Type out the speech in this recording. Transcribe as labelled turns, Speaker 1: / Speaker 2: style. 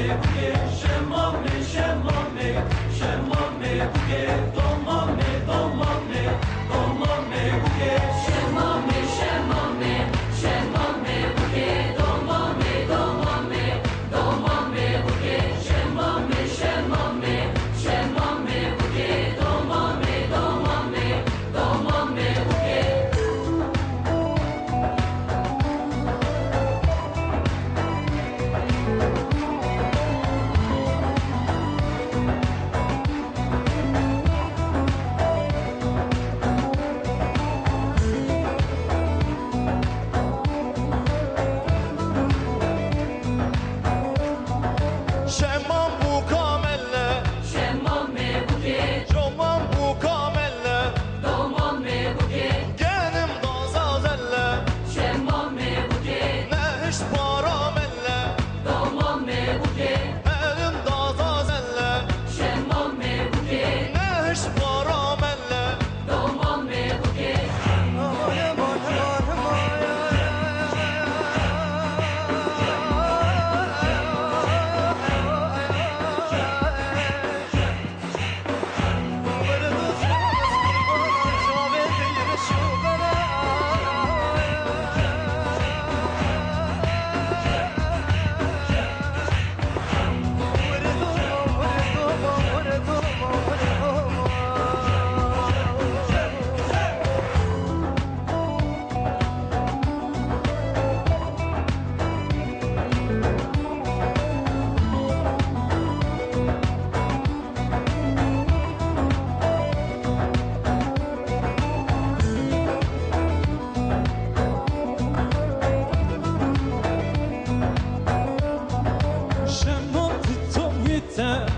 Speaker 1: Yeah.
Speaker 2: Sir.